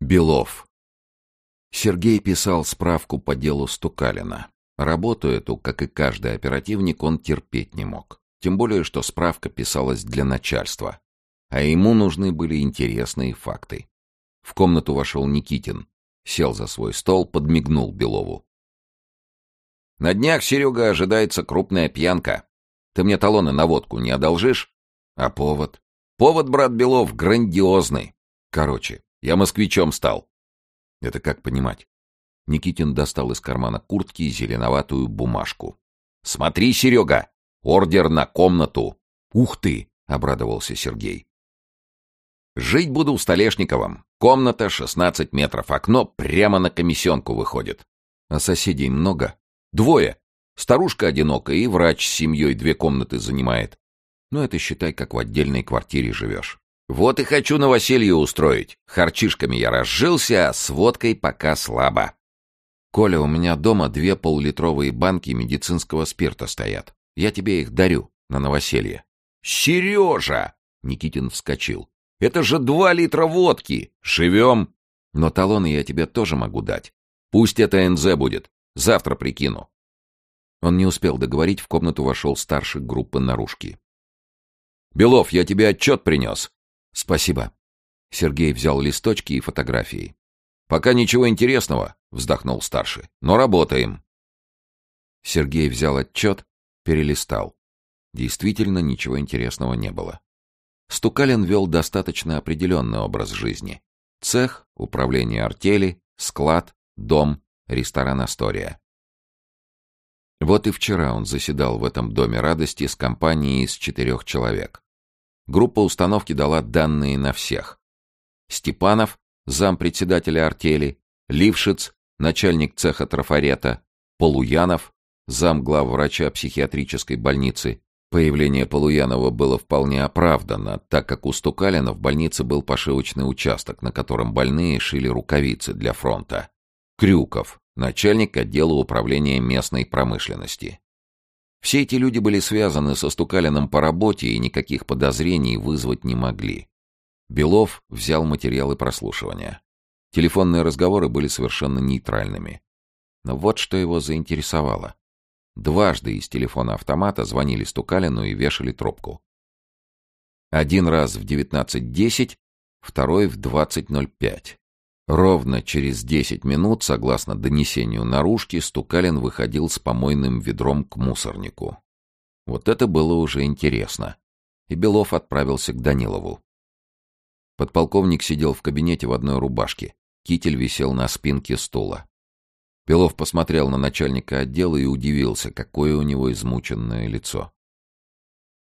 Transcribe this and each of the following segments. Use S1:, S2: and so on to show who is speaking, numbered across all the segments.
S1: Белов. Сергей писал справку по делу Стукалина. Работу эту, как и каждый оперативник, он терпеть не мог. Тем более, что справка писалась для начальства. А ему нужны были интересные факты. В комнату вошел Никитин. Сел за свой стол, подмигнул Белову. «На днях, Серега, ожидается крупная пьянка. Ты мне талоны на водку не одолжишь? А повод? Повод, брат Белов, грандиозный. Короче, я москвичом стал. Это как понимать? Никитин достал из кармана куртки зеленоватую бумажку. «Смотри, Серега! Ордер на комнату!» «Ух ты!» — обрадовался Сергей. «Жить буду в Столешниковом. Комната 16 метров, окно прямо на комиссионку выходит. А соседей много? Двое. Старушка одинокая и врач с семьей две комнаты занимает. Ну, это считай, как в отдельной квартире живешь. Вот и хочу новоселье устроить. Харчишками я разжился, а с водкой пока слабо. Коля, у меня дома две поллитровые банки медицинского спирта стоят. Я тебе их дарю на новоселье. Сережа! Никитин вскочил. Это же два литра водки! Живем! Но талоны я тебе тоже могу дать. Пусть это НЗ будет. Завтра прикину. Он не успел договорить, в комнату вошел старший группы наружки. «Белов, я тебе отчет принес. «Спасибо». Сергей взял листочки и фотографии. «Пока ничего интересного», — вздохнул старший. «Но работаем». Сергей взял отчет, перелистал. Действительно, ничего интересного не было. Стукалин вел достаточно определенный образ жизни. Цех, управление артели, склад, дом, ресторан «Астория». Вот и вчера он заседал в этом доме радости с компанией из четырех человек. Группа установки дала данные на всех. Степанов, зампредседателя артели, Лившиц, начальник цеха трафарета, Полуянов, зам главврача психиатрической больницы. Появление Полуянова было вполне оправдано, так как у Стукалина в больнице был пошивочный участок, на котором больные шили рукавицы для фронта. Крюков, начальник отдела управления местной промышленности. Все эти люди были связаны со Стукалиным по работе и никаких подозрений вызвать не могли. Белов взял материалы прослушивания. Телефонные разговоры были совершенно нейтральными. Но вот что его заинтересовало. Дважды из телефона автомата звонили Стукалину и вешали трубку. Один раз в 19.10, второй в 20.05. Ровно через десять минут, согласно донесению наружки, Стукалин выходил с помойным ведром к мусорнику. Вот это было уже интересно. И Белов отправился к Данилову. Подполковник сидел в кабинете в одной рубашке. Китель висел на спинке стула. Белов посмотрел на начальника отдела и удивился, какое у него измученное лицо.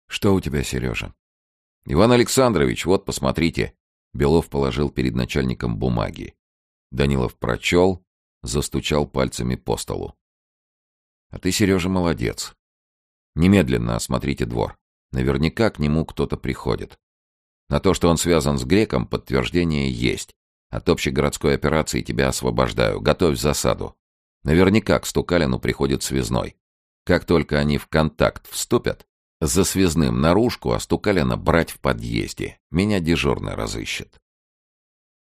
S1: «Что у тебя, Сережа?» «Иван Александрович, вот, посмотрите», Белов положил перед начальником бумаги. Данилов прочел, застучал пальцами по столу. — А ты, Сережа, молодец. Немедленно осмотрите двор. Наверняка к нему кто-то приходит. На то, что он связан с греком, подтверждение есть. От общегородской операции тебя освобождаю. Готовь засаду. Наверняка к Стукалину приходит связной. Как только они в контакт вступят, за связным наружку, а Стукалина брать в подъезде. Меня дежурный разыщет.